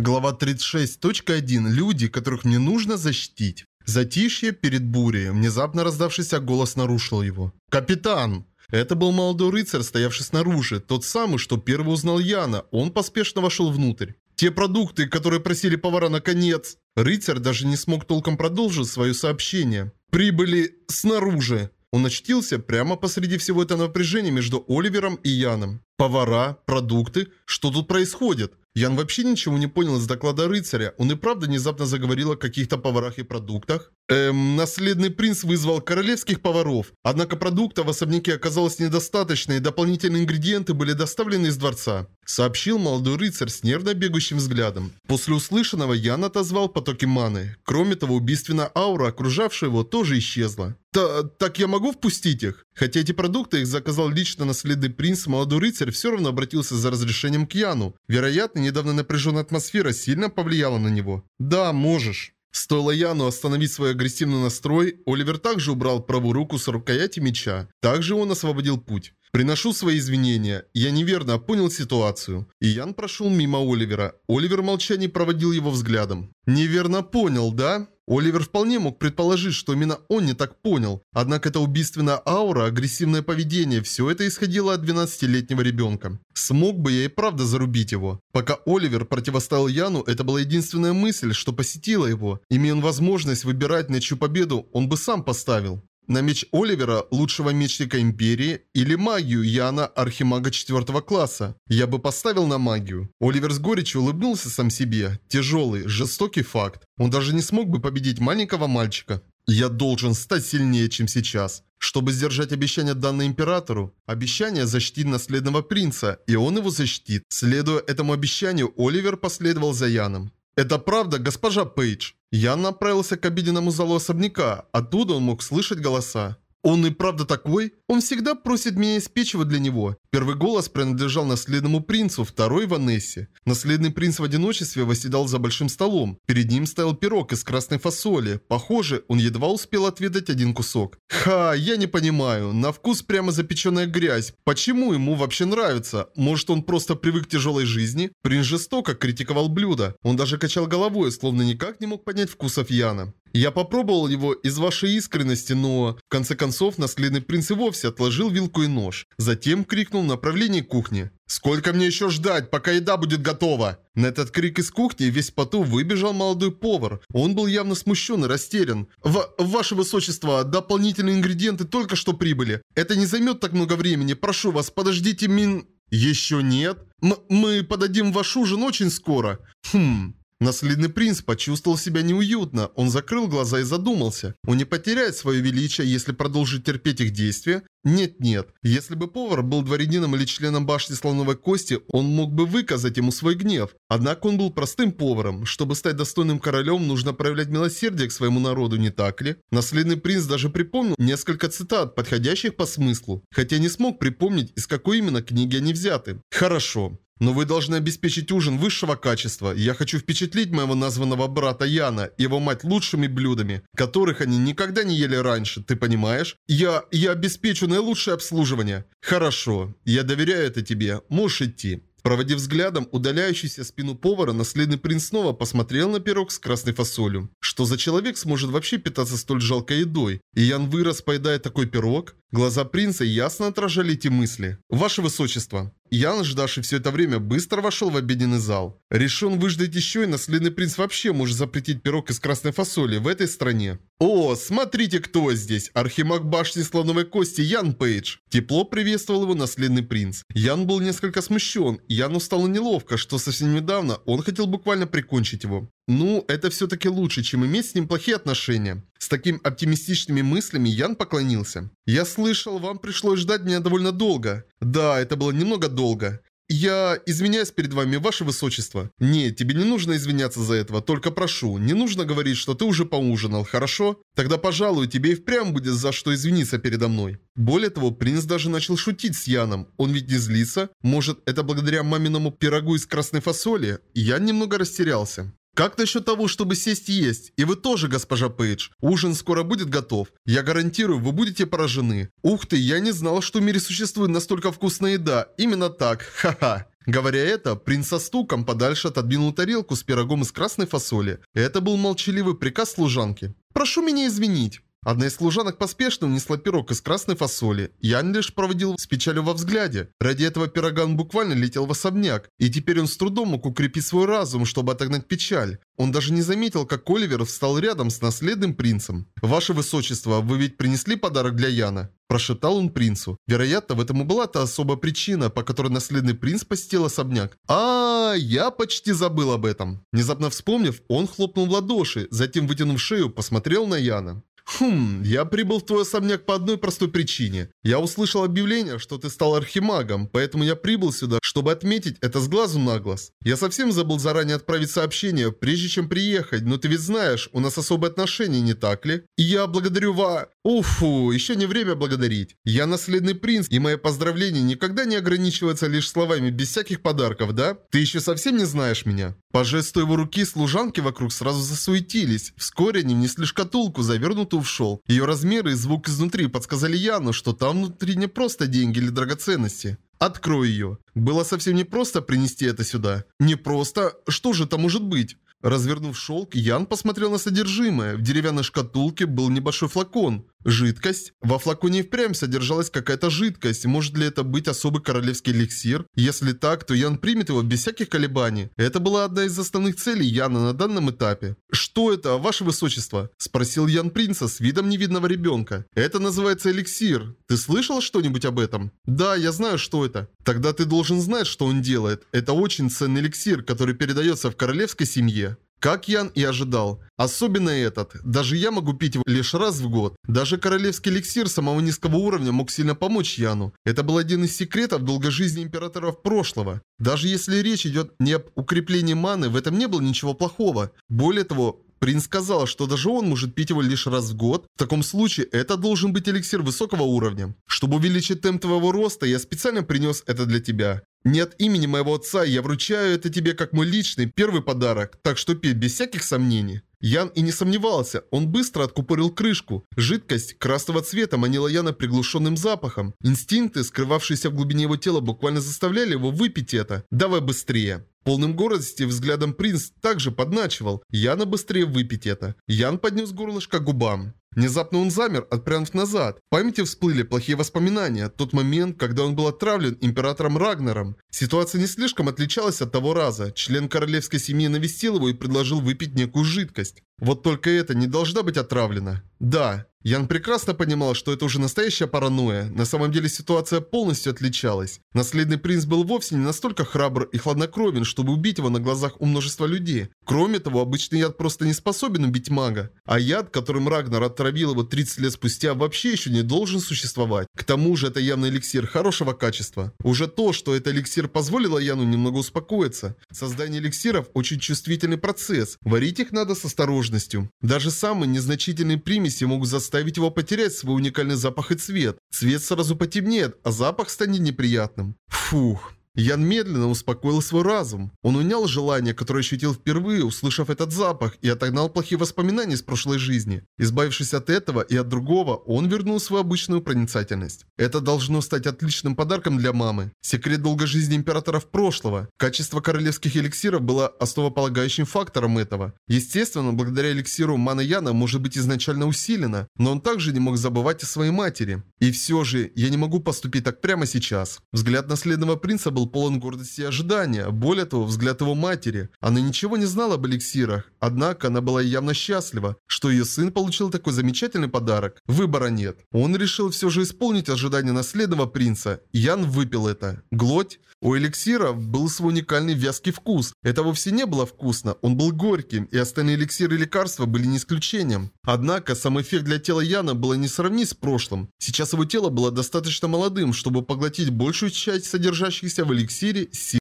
Глава 36.1. Люди, которых мне нужно защитить. Затишье перед бурей. Внезапно раздавшийся голос нарушил его. «Капитан!» Это был молодой рыцарь, стоявший снаружи. Тот самый, что первый узнал Яна. Он поспешно вошел внутрь. Те продукты, которые просили повара наконец. Рыцарь даже не смог толком продолжить свое сообщение. Прибыли снаружи. Он очтился прямо посреди всего этого напряжения между Оливером и Яном. Повара, продукты, что тут происходит? Ян вообще ничего не понял из доклада рыцаря. Он и правда внезапно заговорил о каких-то поварах и продуктах. Эм, наследный принц вызвал королевских поваров. Однако продуктов в особняке оказалось недостаточно, и дополнительные ингредиенты были доставлены из дворца. Сообщил молодой рыцарь с нервно бегущим взглядом. После услышанного Ян отозвал потоки маны. Кроме того, убийственная аура, окружавшая его, тоже исчезла. Та, так я могу впустить их? Хотя эти продукты их заказал лично наследный принц, молодой рыцарь все равно обратился за разрешением к Яну. Вероятно, недавно напряженная атмосфера сильно повлияла на него. «Да, можешь». Стоило Яну остановить свой агрессивный настрой, Оливер также убрал правую руку с рукояти меча. Также он освободил путь. «Приношу свои извинения. Я неверно понял ситуацию». И Ян прошел мимо Оливера. Оливер в молчании проводил его взглядом. «Неверно понял, да?» Оливер вполне мог предположить, что именно он не так понял. Однако эта убийственная аура, агрессивное поведение, все это исходило от 12-летнего ребенка. Смог бы я и правда зарубить его. Пока Оливер противостоял Яну, это была единственная мысль, что посетила его. Имея он возможность выбирать на чью победу, он бы сам поставил. На меч Оливера, лучшего мечника Империи, или магию Яна, архимага 4 класса. Я бы поставил на магию. Оливер с горечью улыбнулся сам себе. Тяжелый, жестокий факт. Он даже не смог бы победить маленького мальчика. Я должен стать сильнее, чем сейчас. Чтобы сдержать обещание данное императору, обещание защитить наследного принца, и он его защитит. Следуя этому обещанию, Оливер последовал за Яном. «Это правда, госпожа Пейдж?» Ян направился к обеденному залу особняка. Оттуда он мог слышать голоса. Он и правда такой? Он всегда просит меня испечь его для него. Первый голос принадлежал наследному принцу, второй Ванессе. Наследный принц в одиночестве восседал за большим столом. Перед ним стоял пирог из красной фасоли. Похоже, он едва успел отведать один кусок. Ха, я не понимаю. На вкус прямо запеченная грязь. Почему ему вообще нравится? Может он просто привык к тяжелой жизни? Принц жестоко критиковал блюдо. Он даже качал головой, словно никак не мог понять вкусов Яна. Я попробовал его из вашей искренности, но... В конце концов, наследный принц и вовсе отложил вилку и нож. Затем крикнул в направлении кухни. «Сколько мне еще ждать, пока еда будет готова?» На этот крик из кухни весь поту выбежал молодой повар. Он был явно смущен и растерян. В «Ваше Высочество, дополнительные ингредиенты только что прибыли. Это не займет так много времени. Прошу вас, подождите мин...» «Еще нет? М мы подадим ваш ужин очень скоро». «Хм...» Наследный принц почувствовал себя неуютно. Он закрыл глаза и задумался. Он не потеряет свое величие, если продолжит терпеть их действия? Нет-нет. Если бы повар был дворянином или членом башни слоновой кости, он мог бы выказать ему свой гнев. Однако он был простым поваром. Чтобы стать достойным королем, нужно проявлять милосердие к своему народу, не так ли? Наследный принц даже припомнил несколько цитат, подходящих по смыслу. Хотя не смог припомнить, из какой именно книги они взяты. Хорошо. Но вы должны обеспечить ужин высшего качества. Я хочу впечатлить моего названного брата Яна и его мать лучшими блюдами, которых они никогда не ели раньше, ты понимаешь? Я... я обеспечу наилучшее обслуживание. Хорошо, я доверяю это тебе. Можешь идти. Проводив взглядом удаляющуюся спину повара, наследный принц снова посмотрел на пирог с красной фасолью. Что за человек сможет вообще питаться столь жалкой едой? И Ян вырос, поедая такой пирог? Глаза принца ясно отражали эти мысли. «Ваше Высочество!» Ян, ждавший все это время, быстро вошел в обеденный зал. Решен выждать еще, и наследный принц вообще может запретить пирог из красной фасоли в этой стране. «О, смотрите, кто здесь! Архимаг башни слоновой кости Ян Пейдж!» Тепло приветствовал его наследный принц. Ян был несколько смущен. Яну стало неловко, что совсем недавно он хотел буквально прикончить его. Ну, это все-таки лучше, чем иметь с ним плохие отношения. С такими оптимистичными мыслями Ян поклонился. «Я слышал, вам пришлось ждать меня довольно долго». «Да, это было немного долго. «Я извиняюсь перед вами, ваше высочество». «Нет, тебе не нужно извиняться за этого, только прошу, не нужно говорить, что ты уже поужинал, хорошо? Тогда, пожалуй, тебе и впрямь будет за что извиниться передо мной». Более того, принц даже начал шутить с Яном. Он ведь не злится? Может, это благодаря маминому пирогу из красной фасоли? Ян немного растерялся. Как насчет того, чтобы сесть и есть? И вы тоже, госпожа Пейдж. Ужин скоро будет готов. Я гарантирую, вы будете поражены. Ух ты, я не знал, что в мире существует настолько вкусная еда. Именно так. Ха-ха. Говоря это, принц со стуком подальше отодвинул тарелку с пирогом из красной фасоли. Это был молчаливый приказ служанки. «Прошу меня извинить». Одна из служанок поспешно унесла пирог из красной фасоли. Ян лишь проводил с печалью во взгляде. Ради этого пирога он буквально летел в особняк. И теперь он с трудом мог укрепить свой разум, чтобы отогнать печаль. Он даже не заметил, как Оливер встал рядом с наследным принцем. «Ваше Высочество, вы ведь принесли подарок для Яна?» Прошептал он принцу. Вероятно, в этом и была та особая причина, по которой наследный принц посетил особняк. -а, -а я почти забыл об этом. Внезапно вспомнив, он хлопнул в ладоши, затем, вытянув шею, посмотрел на Яна. Хм, я прибыл в твой особняк по одной простой причине. Я услышал объявление, что ты стал архимагом, поэтому я прибыл сюда, чтобы отметить это с глазу на глаз. Я совсем забыл заранее отправить сообщение, прежде чем приехать, но ты ведь знаешь, у нас особые отношения, не так ли? И я благодарю ва... Уфу, еще не время благодарить. Я наследный принц, и мои поздравления никогда не ограничиваются лишь словами без всяких подарков, да? Ты еще совсем не знаешь меня? По жесту его руки служанки вокруг сразу засуетились. Вскоре они внесли шкатулку, завернутую в шелк. Ее размеры и звук изнутри подсказали Яну, что там внутри не просто деньги или драгоценности. Открой ее. Было совсем не просто принести это сюда. Не просто? Что же это может быть? Развернув шелк, Ян посмотрел на содержимое. В деревянной шкатулке был небольшой флакон. Жидкость? Во флаконе впрямь содержалась какая-то жидкость. Может ли это быть особый королевский эликсир? Если так, то Ян примет его без всяких колебаний. Это была одна из основных целей Яна на данном этапе. «Что это, ваше высочество?» – спросил Ян принца с видом невидного ребенка. «Это называется эликсир. Ты слышал что-нибудь об этом?» «Да, я знаю, что это». «Тогда ты должен знать, что он делает. Это очень ценный эликсир, который передается в королевской семье». Как Ян и ожидал. Особенно этот. Даже я могу пить его лишь раз в год. Даже королевский эликсир самого низкого уровня мог сильно помочь Яну. Это был один из секретов долгой жизни императоров прошлого. Даже если речь идет не об укреплении маны, в этом не было ничего плохого. Более того, Принц сказал, что даже он может пить его лишь раз в год. В таком случае это должен быть эликсир высокого уровня. Чтобы увеличить темп твоего роста, я специально принес это для тебя. Не от имени моего отца я вручаю это тебе как мой личный первый подарок, так что пей без всяких сомнений. Ян и не сомневался, он быстро откупорил крышку. Жидкость красного цвета манила Яна приглушенным запахом. Инстинкты, скрывавшиеся в глубине его тела, буквально заставляли его выпить это. «Давай быстрее!» Полным гордости взглядом принц также подначивал. Яна быстрее выпить это. Ян поднес горлышко к губам. Внезапно он замер, отпрянув назад. В памяти всплыли плохие воспоминания. Тот момент, когда он был отравлен императором Рагнаром. Ситуация не слишком отличалась от того раза. Член королевской семьи навестил его и предложил выпить некую жидкость. Вот только это не должна быть отравлена. Да, Ян прекрасно понимал, что это уже настоящая паранойя. На самом деле ситуация полностью отличалась. Наследный принц был вовсе не настолько храбр и хладнокровен, чтобы убить его на глазах у множества людей. Кроме того, обычный яд просто не способен убить мага. А яд, которым Рагнар отравил его 30 лет спустя, вообще еще не должен существовать. К тому же это явно эликсир хорошего качества. Уже то, что это эликсир позволило Яну немного успокоиться. Создание эликсиров очень чувствительный процесс. Варить их надо с осторожностью. Даже самые незначительные примеси могут заставить заставить его потерять свой уникальный запах и цвет. Цвет сразу потемнеет, а запах станет неприятным. Фух. Ян медленно успокоил свой разум. Он унял желание, которое ощутил впервые, услышав этот запах, и отогнал плохие воспоминания из прошлой жизни. Избавившись от этого и от другого, он вернул свою обычную проницательность. Это должно стать отличным подарком для мамы. Секрет долгой жизни императоров прошлого. Качество королевских эликсиров было основополагающим фактором этого. Естественно, благодаря эликсиру мана Яна может быть изначально усилена, но он также не мог забывать о своей матери. И все же, я не могу поступить так прямо сейчас. Взгляд наследного принца был полон гордости и ожидания. Более того, взгляд его матери. Она ничего не знала об эликсирах. Однако она была явно счастлива, что ее сын получил такой замечательный подарок. Выбора нет. Он решил все же исполнить ожидания наследного принца. Ян выпил это. Глоть. У эликсира был свой уникальный вязкий вкус. Это вовсе не было вкусно, он был горьким, и остальные эликсиры и лекарства были не исключением. Однако, сам эффект для тела Яна было не сравнить с прошлым. Сейчас его тело было достаточно молодым, чтобы поглотить большую часть содержащихся в Elixir